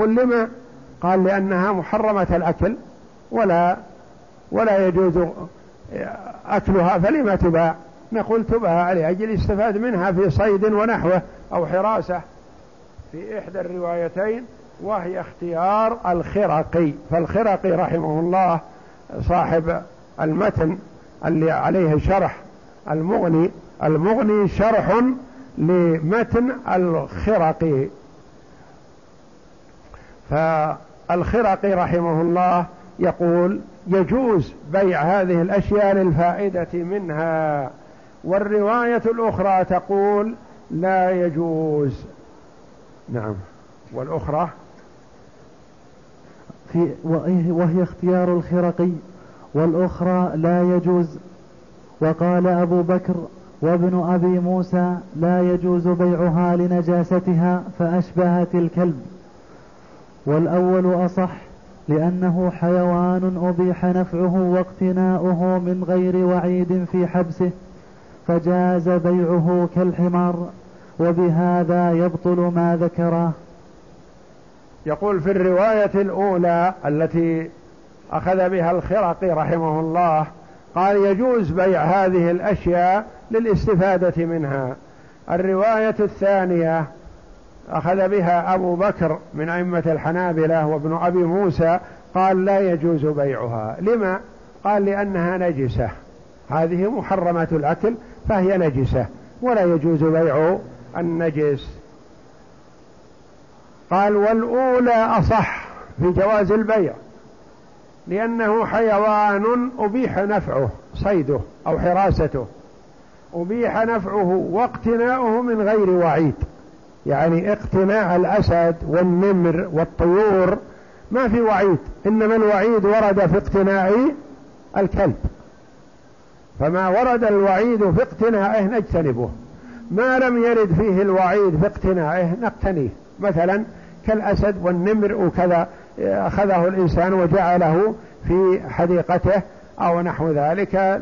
قل لما؟ قال لأنها محرمة الأكل ولا ولا يجوز أكلها فلما تباع؟ نقول تباع لأجل استفاد منها في صيد ونحوه أو حراسة. في إحدى الروايتين وهي اختيار الخرقي. فالخرقي رحمه الله صاحب المتن اللي عليه شرح المغني. المغني شرح لمتن الخرقي. فالخرقي رحمه الله يقول يجوز بيع هذه الأشياء للفائدة منها والرواية الأخرى تقول لا يجوز. نعم. والأخرى؟ في وهي اختيار الخرقي والأخرى لا يجوز. وقال أبو بكر وابن أبي موسى لا يجوز بيعها لنجاستها فأشبهت الكلب. والأول أصح لأنه حيوان أبيح نفعه واقتناؤه من غير وعيد في حبسه فجاز بيعه كالحمار وبهذا يبطل ما ذكره. يقول في الرواية الأولى التي أخذ بها الخرقي رحمه الله قال يجوز بيع هذه الأشياء للاستفادة منها. الرواية الثانية أخذ بها أبو بكر من أئمة الحنابلة وابن أبي موسى قال لا يجوز بيعها. لما؟ قال لأنها نجسة. هذه محرمة الأكل فهي نجسة. ولا يجوز بيع النجس. قال والأولى أصح في جواز البيع لأنه حيوان أبيح نفعه صيده أو حراسته. أبيح نفعه واقتناؤه من غير وعيد. يعني اقتناء الأسد والنمر والطيور ما في وعيد إنما الوعيد ورد في اقتناء الكلب. فما ورد الوعيد في اقتنائه نجتنبه ما لم يرد فيه الوعيد في اقتنائه نقتنيه. مثلا كالأسد والنمر وكذا أخذه الإنسان وجعله في حديقته أو نحو ذلك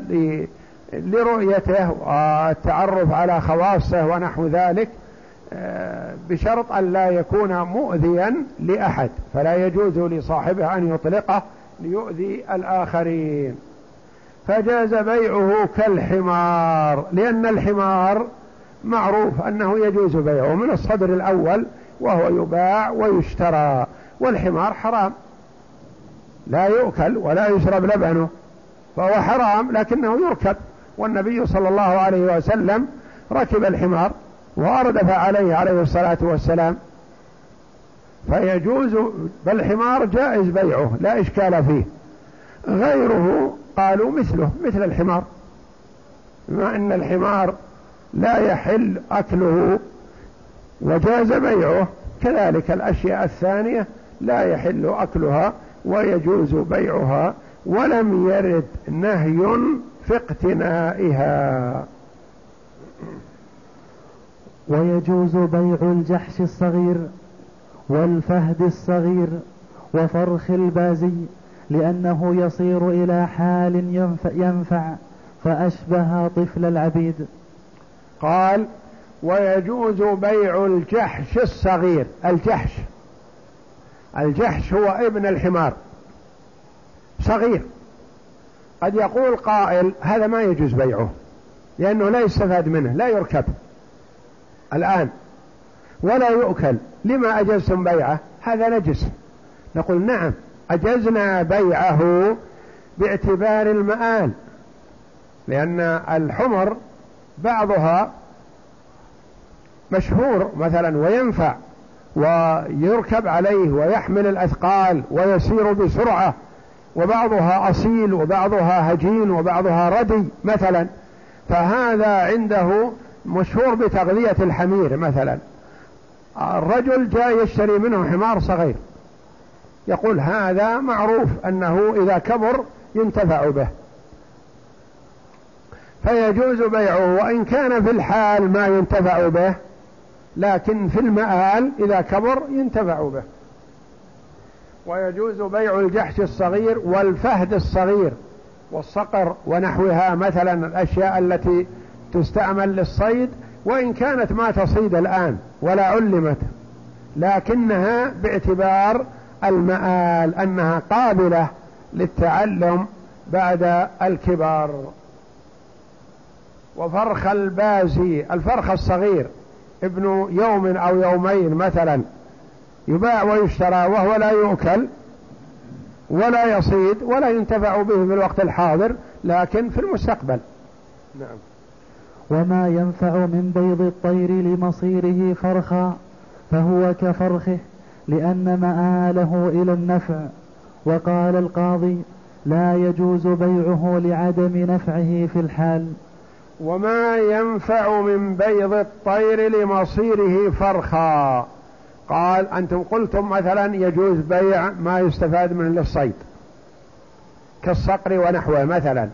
لرؤيته والتعرف على خواصه ونحو ذلك. بشرط أن لا يكون مؤذيا لأحد فلا يجوز لصاحبه أن يطلقه ليؤذي الآخرين. فجاز بيعه كالحمار لأن الحمار معروف أنه يجوز بيعه من الصدر الأول وهو يباع ويشترى والحمار حرام. لا يؤكل ولا يشرب لبنه فهو حرام لكنه يركب. والنبي صلى الله عليه وسلم ركب الحمار وأردف عليه عليه الصلاة والسلام. فيجوز بل حمار جائز بيعه لا إشكال فيه. غيره قالوا مثله مثل الحمار. بما أن الحمار لا يحل أكله وجاز بيعه كذلك الأشياء الثانية لا يحل أكلها ويجوز بيعها ولم يرد نهي في اقتنائها. ويجوز بيع الجحش الصغير والفهد الصغير وفرخ البازي لأنه يصير إلى حال ينفع, ينفع فأشبه طفل العبيد. قال ويجوز بيع الجحش الصغير الجحش الجحش هو ابن الحمار صغير. قد يقول قائل هذا ما يجوز بيعه لأنه لا يستفاد منه لا يركب. الآن. ولا يؤكل. لما أجزتم بيعه؟ هذا نجس. نقول نعم أجزنا بيعه باعتبار المآل. لأن الحمر بعضها مشهور مثلا وينفع ويركب عليه ويحمل الأثقال ويسير بسرعة. وبعضها أصيل وبعضها هجين وبعضها ردي مثلا. فهذا عنده مشهور بتغذية الحمير مثلا. الرجل جاء يشتري منه حمار صغير. يقول هذا معروف أنه إذا كبر ينتفع به. فيجوز بيعه وإن كان في الحال ما ينتفع به لكن في المآل إذا كبر ينتفع به. ويجوز بيع الجحش الصغير والفهد الصغير والصقر ونحوها مثلا الأشياء التي تستعمل للصيد وإن كانت ما تصيد الآن ولا علمت لكنها باعتبار المآل أنها قابلة للتعلم بعد الكبار وفرخ البازي الفرخ الصغير ابن يوم أو يومين مثلا يباع ويشترى وهو لا يؤكل ولا يصيد ولا ينتفع به في الوقت الحاضر لكن في المستقبل. نعم. وما ينفع من بيض الطير لمصيره فرخا فهو كفرخه لأن مآله إلى النفع. وقال القاضي لا يجوز بيعه لعدم نفعه في الحال. وما ينفع من بيض الطير لمصيره فرخا. قال أنتم قلتم مثلا يجوز بيع ما يستفاد منه للصيد كالصقر ونحوه مثلا.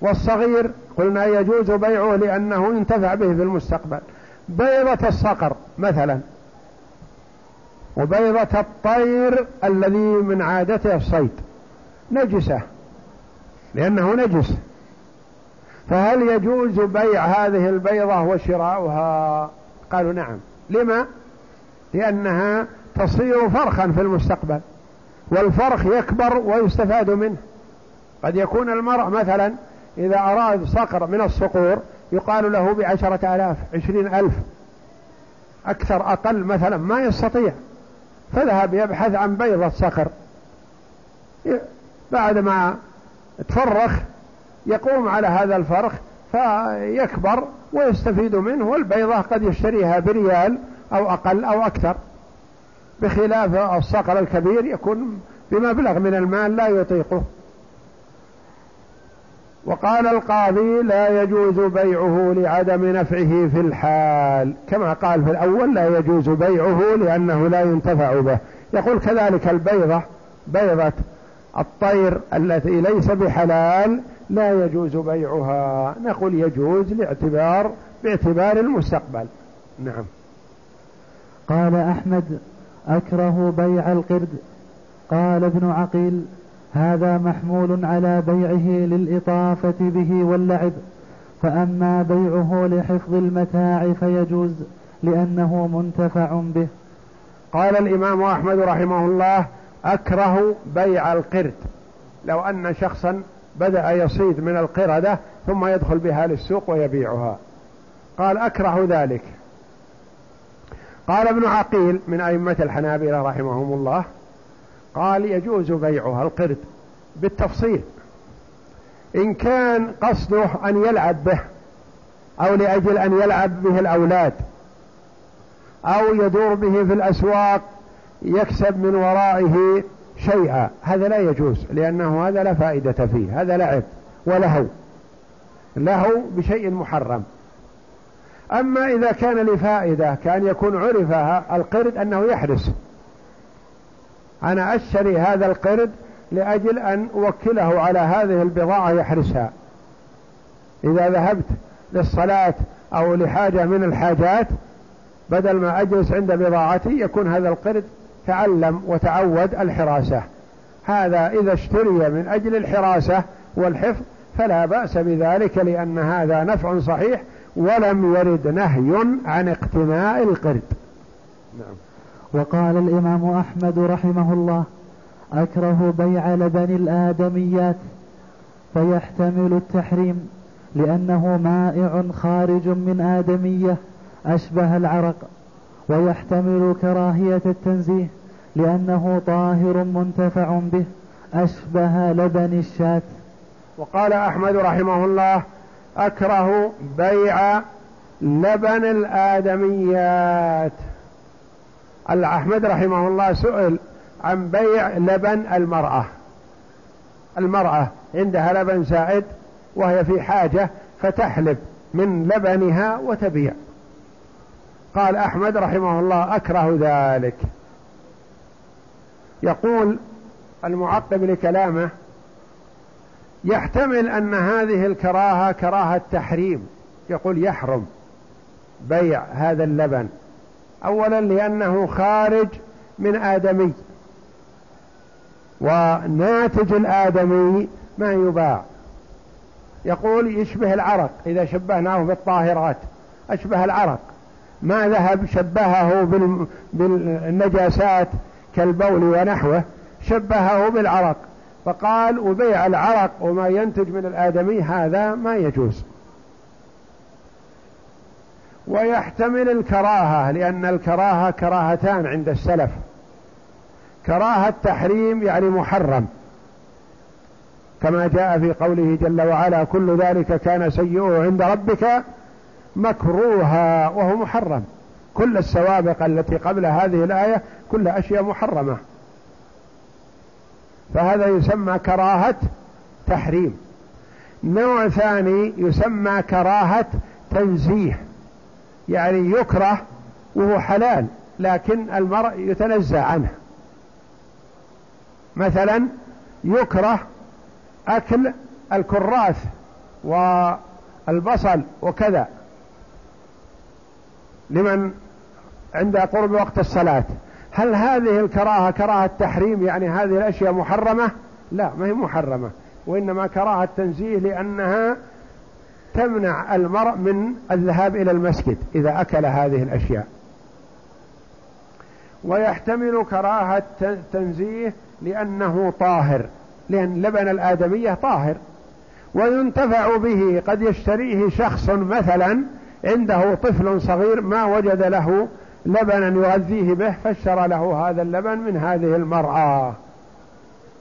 والصغير قلنا يجوز بيعه لأنه ينتفع به في المستقبل. بيضة الصقر مثلا. وبيضة الطير الذي من عادته الصيد. نجسة. لأنه نجس. فهل يجوز بيع هذه البيضة وشراؤها؟ قالوا نعم. لما؟ لأنها تصير فرخا في المستقبل. والفرخ يكبر ويستفاد منه. قد يكون المرء مثلا إذا أراد صقر من الصقور يقال له بعشرة آلاف عشرين ألف. أكثر أقل مثلا ما يستطيع. فذهب يبحث عن بيضة صقر. بعد ما تفرخ يقوم على هذا الفرخ فيكبر ويستفيد منه والبيضة قد يشتريها بريال أو أقل أو أكثر. بخلاف الصقر الكبير يكون بمبلغ من المال لا يطيقه. وقال القاضي لا يجوز بيعه لعدم نفعه في الحال. كما قال في الأول لا يجوز بيعه لأنه لا ينتفع به. يقول كذلك البيضة بيضة الطير التي ليس بحلال لا يجوز بيعها. نقول يجوز لاعتبار باعتبار المستقبل. نعم. قال أحمد أكره بيع القرد. قال ابن عقيل هذا محمول على بيعه للإطافة به واللعب فأما بيعه لحفظ المتاع فيجوز لأنه منتفع به. قال الإمام أحمد رحمه الله أكره بيع القرد. لو أن شخصا بدأ يصيد من القردة ثم يدخل بها للسوق ويبيعها. قال أكره ذلك. قال ابن عقيل من أئمة الحنابلة رحمهم الله قال يجوز بيعها القرد بالتفصيل. إن كان قصده أن يلعب به أو لأجل أن يلعب به الأولاد أو يدور به في الأسواق يكسب من ورائه شيئا هذا لا يجوز لأنه هذا لا فائدة فيه هذا لعب ولهو له بشيء محرم. أما إذا كان لفائدة كأن يكون عرف القرد أنه يحرس أنا أشتري هذا القرد لأجل أن أوكله على هذه البضاعة يحرسها. إذا ذهبت للصلاة أو لحاجة من الحاجات بدل ما أجلس عند بضاعتي يكون هذا القرد تعلم وتعود الحراسة. هذا إذا اشتري من أجل الحراسة والحفظ فلا بأس بذلك لأن هذا نفع صحيح ولم يرد نهي عن اقتناء القرد. نعم. وقال الإمام أحمد رحمه الله أكره بيع لبن الآدميات فيحتمل التحريم لأنه مائع خارج من آدمية أشبه العرق ويحتمل كراهية التنزيه لأنه طاهر منتفع به أشبه لبن الشاة. وقال أحمد رحمه الله أكره بيع لبن الآدميات. الأحمد رحمه الله سئل عن بيع لبن المرأة. المرأة عندها لبن زائد وهي في حاجة فتحلب من لبنها وتبيع. قال أحمد رحمه الله أكره ذلك. يقول المعقب لكلامه يحتمل أن هذه الكراهة كراهة تحريم. يقول يحرم بيع هذا اللبن أولا لأنه خارج من آدمي. وناتج الآدمي ما يباع. يقول يشبه العرق إذا شبهناه بالطاهرات أشبه العرق. ما ذهب شبهه بالنجاسات كالبول ونحوه شبهه بالعرق. فقال وبيع العرق وما ينتج من الآدمي هذا ما يجوز. ويحتمل الكراهة لأن الكراهة كراهتان عند السلف. كراهة تحريم يعني محرم. كما جاء في قوله جل وعلا كل ذلك كان سيئه عند ربك مكروها وهو محرم. كل السوابق التي قبل هذه الآية كل أشياء محرمة. فهذا يسمى كراهة تحريم. نوع ثاني يسمى كراهة تنزيه. يعني يكره وهو حلال لكن المرء يتنزه عنه. مثلا يكره أكل الكراث والبصل وكذا. لمن عند قرب وقت الصلاة. هل هذه الكراهة كراهة تحريم يعني هذه الأشياء محرمة؟ لا ما هي محرمة وإنما كراهة تنزيه لأنها تمنع المرء من الذهاب إلى المسجد إذا أكل هذه الأشياء. ويحتمل كراهة تنزيه لأنه طاهر لأن لبن الآدمية طاهر. وينتفع به قد يشتريه شخص مثلا عنده طفل صغير ما وجد له لبنا يغذيه به فاشترى له هذا اللبن من هذه المرأة.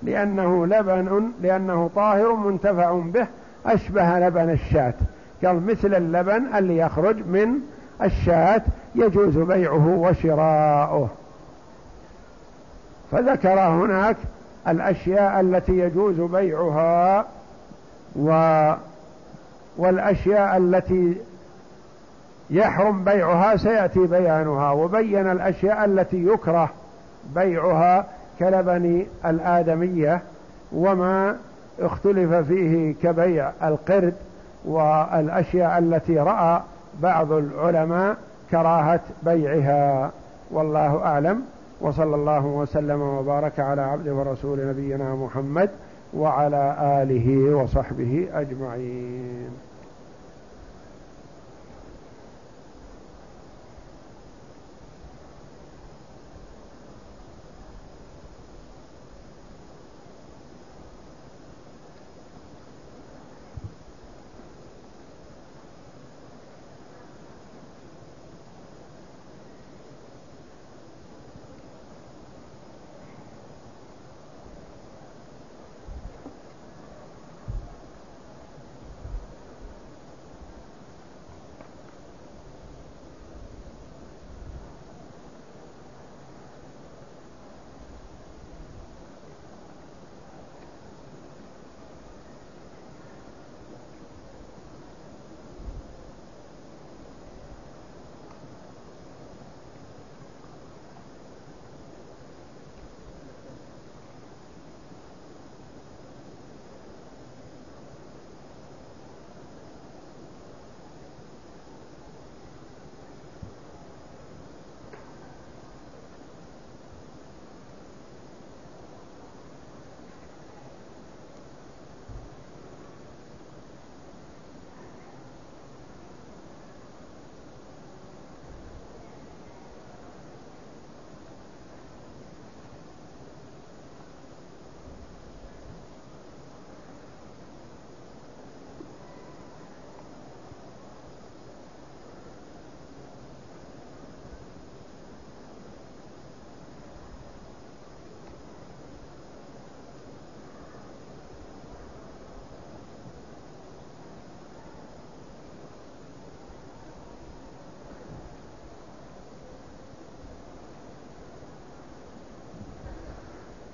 لأنه لبن لأنه طاهر منتفع به. أشبه لبن الشاة. قال مثل اللبن اللي يخرج من الشاة يجوز بيعه وشراؤه. فذكر هناك الأشياء التي يجوز بيعها و والأشياء التي يحرم بيعها سيأتي بيانها. وبين الأشياء التي يكره بيعها كلبن الآدمية وما اختلف فيه كبيع القرد والأشياء التي رأى بعض العلماء كراهة بيعها. والله أعلم. وصلى الله وسلم وبارك على عبد ورسول نبينا محمد وعلى آله وصحبه أجمعين.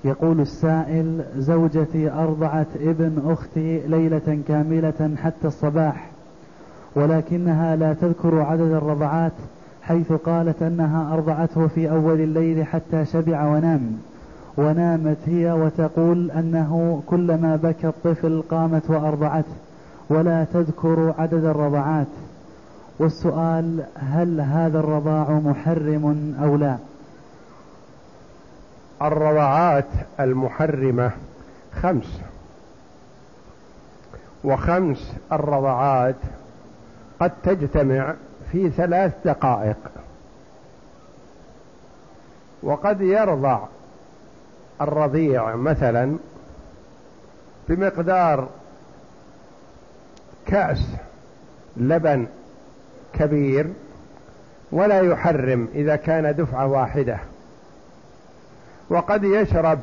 يقول السائل زوجتي أرضعت ابن أختي ليلة كاملة حتى الصباح ولكنها لا تذكر عدد الرضعات حيث قالت أنها أرضعته في أول الليل حتى شبع ونام ونامت هي وتقول أنه كلما بكى الطفل قامت وأرضعته ولا تذكر عدد الرضعات والسؤال هل هذا الرضاع محرم أو لا؟ الرضعات المحرمة خمس. وخمس الرضعات قد تجتمع في ثلاث دقائق. وقد يرضع الرضيع مثلا بمقدار كأس لبن كبير ولا يحرم إذا كان دفعة واحدة. وقد يشرب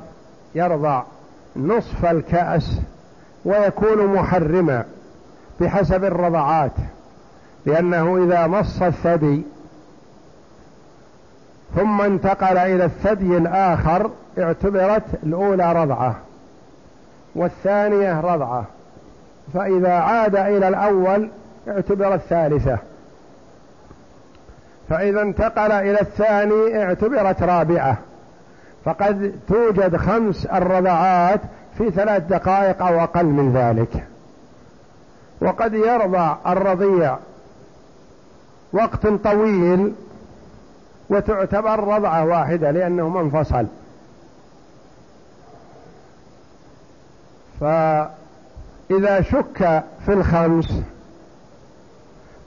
يرضع نصف الكأس ويكون محرما بحسب الرضعات لأنه إذا مص الثدي ثم انتقل إلى الثدي الآخر اعتبرت الأولى رضعة والثانية رضعة فإذا عاد إلى الأول اعتبر الثالثة. فإذا انتقل إلى الثاني اعتبرت رابعة. فقد توجد خمس الرضعات في ثلاث دقائق أو أقل من ذلك. وقد يرضع الرضيع وقت طويل وتعتبر رضعة واحدة لأنه منفصل. فإذا شك في الخمس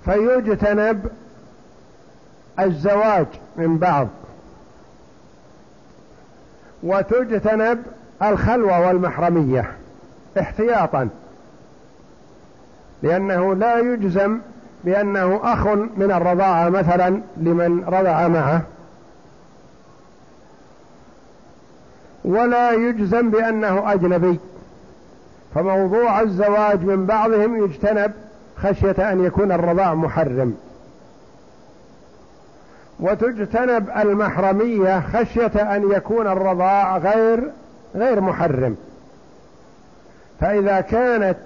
فيجتنب الزواج من بعض. وتجتنب الخلوة والمحرمية احتياطا لأنه لا يجزم بأنه أخ من الرضاعة مثلا لمن رضع معه ولا يجزم بأنه أجنبي. فموضوع الزواج من بعضهم يجتنب خشية أن يكون الرضاع محرم. وتجتنب المحرمية خشية أن يكون الرضاع غير غير محرم. فإذا كانت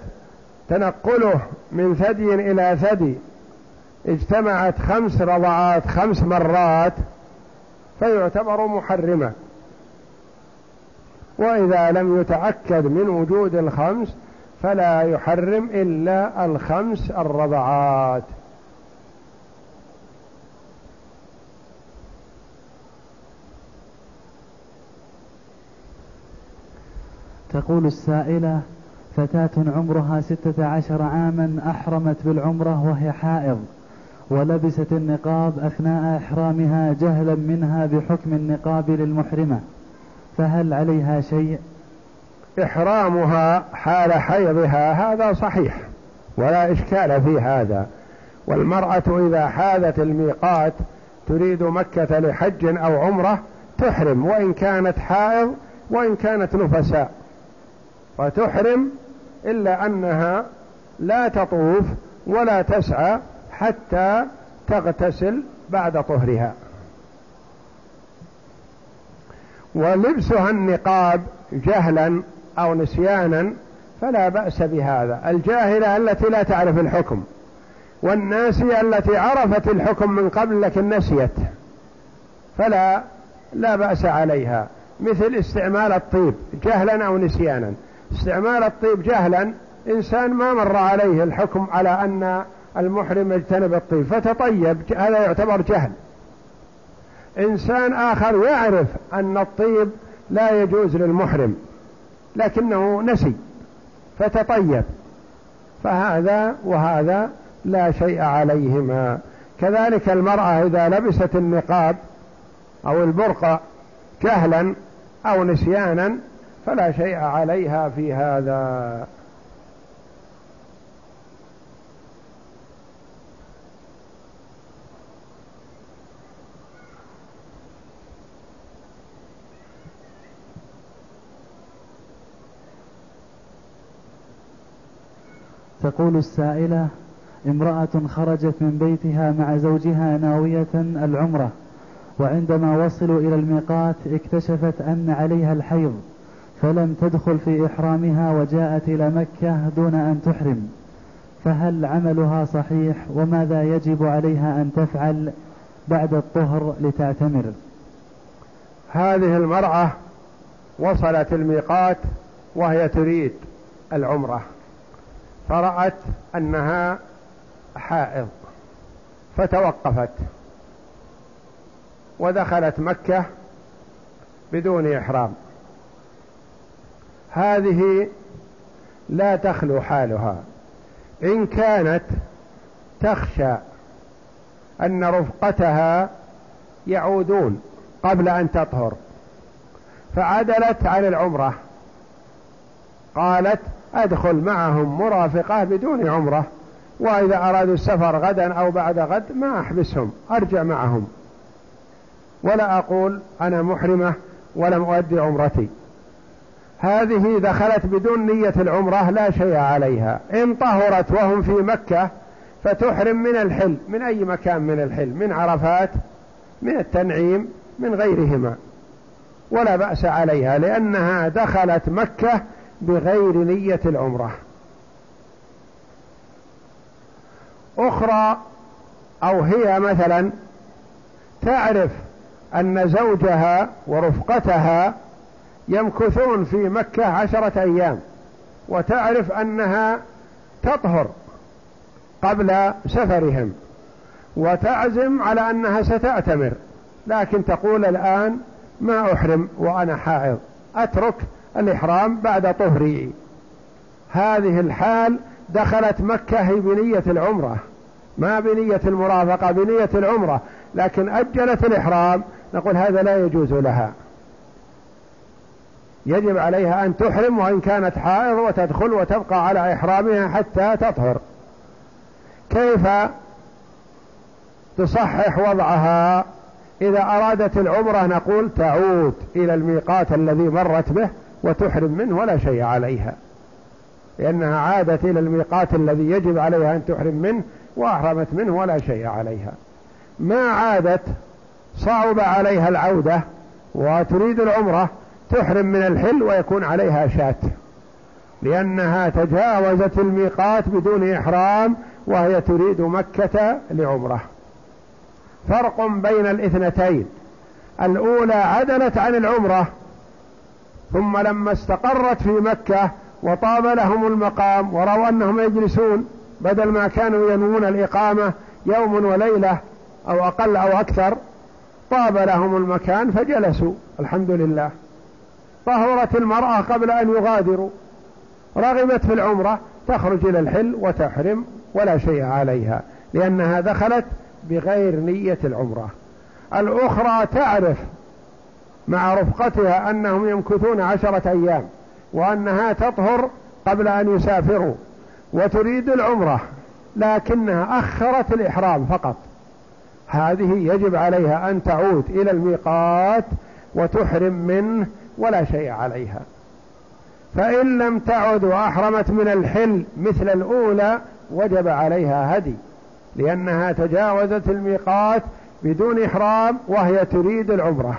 تنقله من ثدي إلى ثدي اجتمعت خمس رضعات خمس مرات فيعتبر محرما. وإذا لم يتأكد من وجود الخمس فلا يحرم إلا الخمس الرضعات تقول السائلة فتاة عمرها ستة عشر عاما أحرمت بالعمرة وهي حائض ولبست النقاب أثناء إحرامها جهلا منها بحكم النقاب للمحرمة فهل عليها شيء؟ إحرامها حال حيضها هذا صحيح ولا إشكال في هذا والمرأة إذا حاذت الميقات تريد مكة لحج أو عمرة تحرم وإن كانت حائض وإن كانت نفساء. فتحرم إلا أنها لا تطوف ولا تسعى حتى تغتسل بعد طهرها. ولبسها النقاب جهلا أو نسيانا فلا بأس بهذا. الجاهلة التي لا تعرف الحكم والناسية التي عرفت الحكم من قبل لكن نسيت فلا لا بأس عليها. مثل استعمال الطيب جهلا أو نسيانا. استعمال الطيب جهلا إنسان ما مر عليه الحكم على أن المحرم يجتنب الطيب فتطيب هذا يعتبر جهل. إنسان آخر يعرف أن الطيب لا يجوز للمحرم لكنه نسي فتطيب. فهذا وهذا لا شيء عليهما. كذلك المرأة إذا لبست النقاب أو البرقع جهلا أو نسيانا فلا شيء عليها في هذا. تقول السائلة امرأة خرجت من بيتها مع زوجها ناوية العمرة وعندما وصلوا إلى الميقات اكتشفت أن عليها الحيض. فلم تدخل في إحرامها وجاءت إلى مكة دون أن تحرم. فهل عملها صحيح؟ وماذا يجب عليها أن تفعل بعد الطهر لتعتمر هذه المرأة وصلت الميقات وهي تريد العمرة. فرأت أنها حائض فتوقفت ودخلت مكة بدون إحرام. هذه لا تخلو حالها. إن كانت تخشى أن رفقتها يعودون قبل أن تطهر. فعدلت عن العمرة. قالت أدخل معهم مرافقة بدون عمرة وإذا أرادوا السفر غدا أو بعد غد ما أحبسهم أرجع معهم. ولا أقول أنا محرمة ولم أؤدي عمرتي. هذه دخلت بدون نية العمرة لا شيء عليها. إن طهرت وهم في مكة فتحرم من الحل. من أي مكان من الحل؟ من عرفات من التنعيم من غيرهما. ولا بأس عليها لأنها دخلت مكة بغير نية العمرة. أخرى أو هي مثلا تعرف أن زوجها ورفقتها يمكثون في مكة عشرة أيام وتعرف أنها تطهر قبل سفرهم وتعزم على أنها ستأتمر لكن تقول الآن ما أحرم وأنا حائض أترك الإحرام بعد طهري. هذه الحال دخلت مكة هي بنية العمرة ما بنية المرافقة بنية العمرة لكن أجلت الإحرام نقول هذا لا يجوز لها. يجب عليها أن تحرم وإن كانت حائض وتدخل وتبقى على إحرامها حتى تطهر. كيف تصحح وضعها؟ إذا أرادت العمرة نقول تعود إلى الميقات الذي مرت به وتحرم منه ولا شيء عليها. لأنها عادت إلى الميقات الذي يجب عليها أن تحرم منه وأحرمت منه ولا شيء عليها. ما عادت صعب عليها العودة وتريد العمرة تحرم من الحل ويكون عليها شاة. لأنها تجاوزت الميقات بدون إحرام وهي تريد مكة لعمرة. فرق بين الاثنتين. الأولى عدلت عن العمرة ثم لما استقرت في مكة وطاب لهم المقام ورأوا أنهم يجلسون بدل ما كانوا ينوون الإقامة يوم وليلة أو أقل أو أكثر طاب لهم المكان فجلسوا. الحمد لله. طهرت المرأة قبل أن يغادروا. رغبت في العمرة تخرج إلى الحل وتحرم ولا شيء عليها لأنها دخلت بغير نية العمرة. الأخرى تعرف مع رفقتها أنهم يمكثون عشرة أيام وأنها تطهر قبل أن يسافروا وتريد العمرة لكنها أخرت الإحرام فقط. هذه يجب عليها أن تعود إلى الميقات وتحرم منه ولا شيء عليها. فإن لم تعد وأحرمت من الحل مثل الأولى وجب عليها هدي لأنها تجاوزت الميقات بدون إحرام وهي تريد العمرة.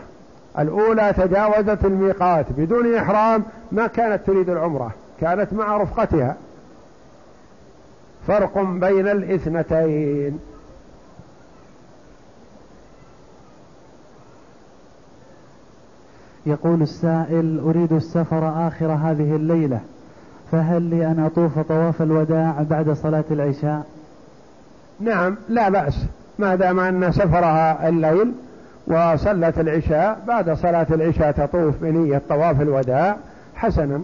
الأولى تجاوزت الميقات بدون إحرام ما كانت تريد العمرة كانت مع رفقتها. فرق بين الاثنتين. يقول السائل أريد السفر آخر هذه الليلة فهل لي أن أطوف طواف الوداع بعد صلاة العشاء؟ نعم لا بأس ما دام أن سفرها الليل وصلت العشاء بعد صلاة العشاء تطوف بنية طواف الوداع حسنا.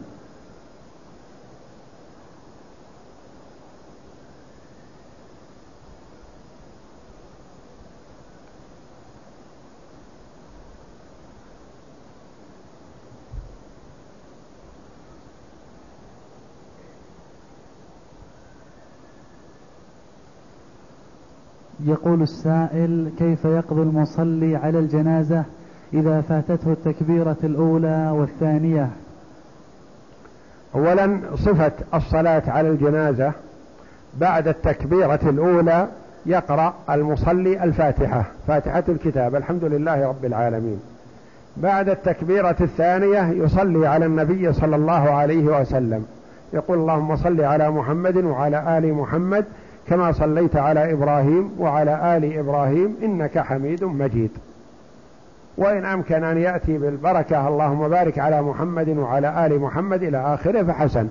يقول السائل كيف يقضي المصلي على الجنازة إذا فاتته التكبيرة الأولى والثانية؟ أولا صفة الصلاة على الجنازة بعد التكبيرة الأولى يقرأ المصلي الفاتحة فاتحة الكتاب الحمد لله رب العالمين. بعد التكبيرة الثانية يصلي على النبي صلى الله عليه وسلم يقول اللهم صل على محمد وعلى آل محمد كما صليت على إبراهيم وعلى آل إبراهيم إنك حميد مجيد. وإن أمكن أن يأتي بالبركة اللهم بارك على محمد وعلى آل محمد إلى آخره فحسن.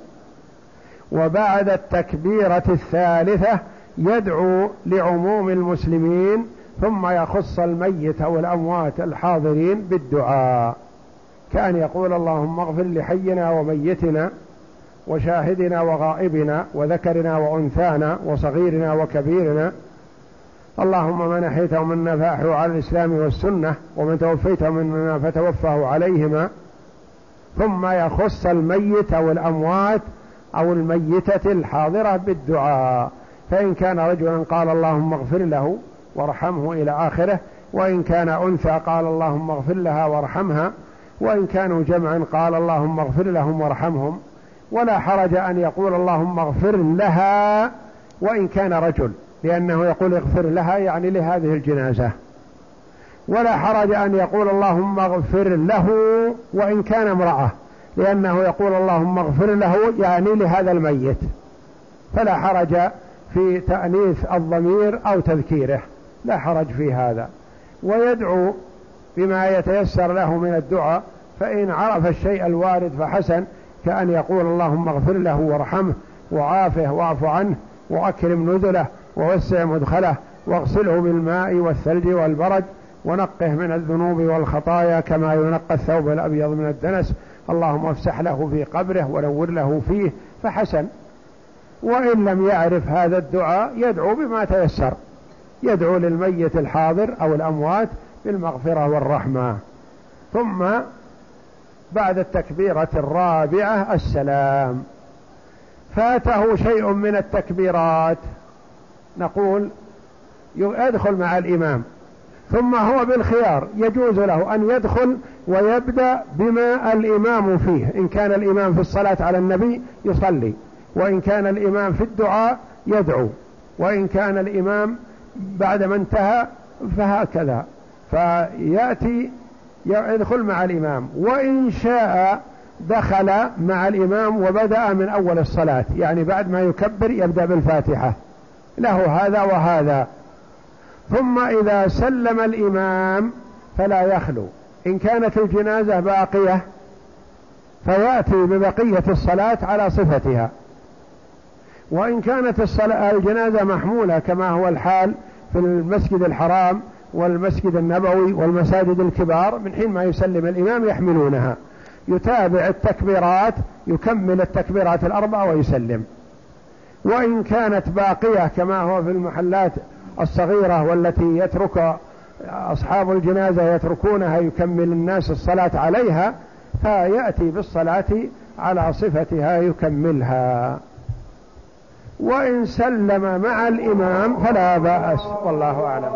وبعد التكبيرة الثالثة يدعو لعموم المسلمين ثم يخص الميت أو الأموات الحاضرين بالدعاء. كأن يقول اللهم اغفر لحينا وميتنا وشاهدنا وغائبنا وذكرنا وأنثانا وصغيرنا وكبيرنا. اللهم من أحيته منا فأحيه على الإسلام والسنة ومن توفيته منا فتوفاه عليهما. ثم يخص الميت أو الأموات أو الميتة الحاضرة بالدعاء. فإن كان رجلا قال اللهم اغفر له وارحمه إلى آخره. وإن كان أنثى قال اللهم اغفر لها وارحمها. وإن كانوا جمعا قال اللهم اغفر لهم وارحمهم. ولا حرج أن يقول اللهم اغفر لها وإن كان رجل لأنه يقول اغفر لها يعني لهذه الجنازة. ولا حرج أن يقول اللهم اغفر له وإن كان امرأة لأنه يقول اللهم اغفر له يعني لهذا الميت. فلا حرج في تأنيث الضمير أو تذكيره لا حرج في هذا. ويدعو بما يتيسر له من الدعاء فإن عرف الشيء الوارد فحسن كأن يقول اللهم اغفر له وارحمه وعافه واعف عنه وأكرم نزله ووسع مدخله واغسله بالماء والثلج والبرد ونقه من الذنوب والخطايا كما ينقى الثوب الأبيض من الدنس. اللهم افسح له في قبره ونور له فيه. فحسن. وإن لم يعرف هذا الدعاء يدعو بما تيسر. يدعو للميت الحاضر أو الأموات بالمغفرة والرحمة. ثم بعد التكبيرة الرابعة السلام. فاته شيء من التكبيرات. نقول يدخل مع الإمام. ثم هو بالخيار. يجوز له أن يدخل ويبدأ بما الإمام فيه. إن كان الإمام في الصلاة على النبي يصلي. وإن كان الإمام في الدعاء يدعو. وإن كان الإمام بعدما انتهى فهكذا. فيأتي يدخل مع الإمام. وإن شاء دخل مع الإمام وبدأ من أول الصلاة. يعني بعد ما يكبر يبدأ بالفاتحة. له هذا وهذا. ثم إذا سلم الإمام فلا يخلو. إن كانت الجنازة باقية فيأتي ببقية الصلاة على صفتها. وإن كانت الصلاة الجنازة محمولة كما هو الحال في المسجد الحرام والمسجد النبوي والمساجد الكبار من حين ما يسلم الإمام يحملونها. يتابع التكبيرات يكمل التكبيرات الأربعة ويسلم. وإن كانت باقية كما هو في المحلات الصغيرة والتي يترك أصحاب الجنازة يتركونها يكمل الناس الصلاة عليها فيأتي بالصلاة على صفتها يكملها. وإن سلم مع الإمام فلا بأس والله أعلم.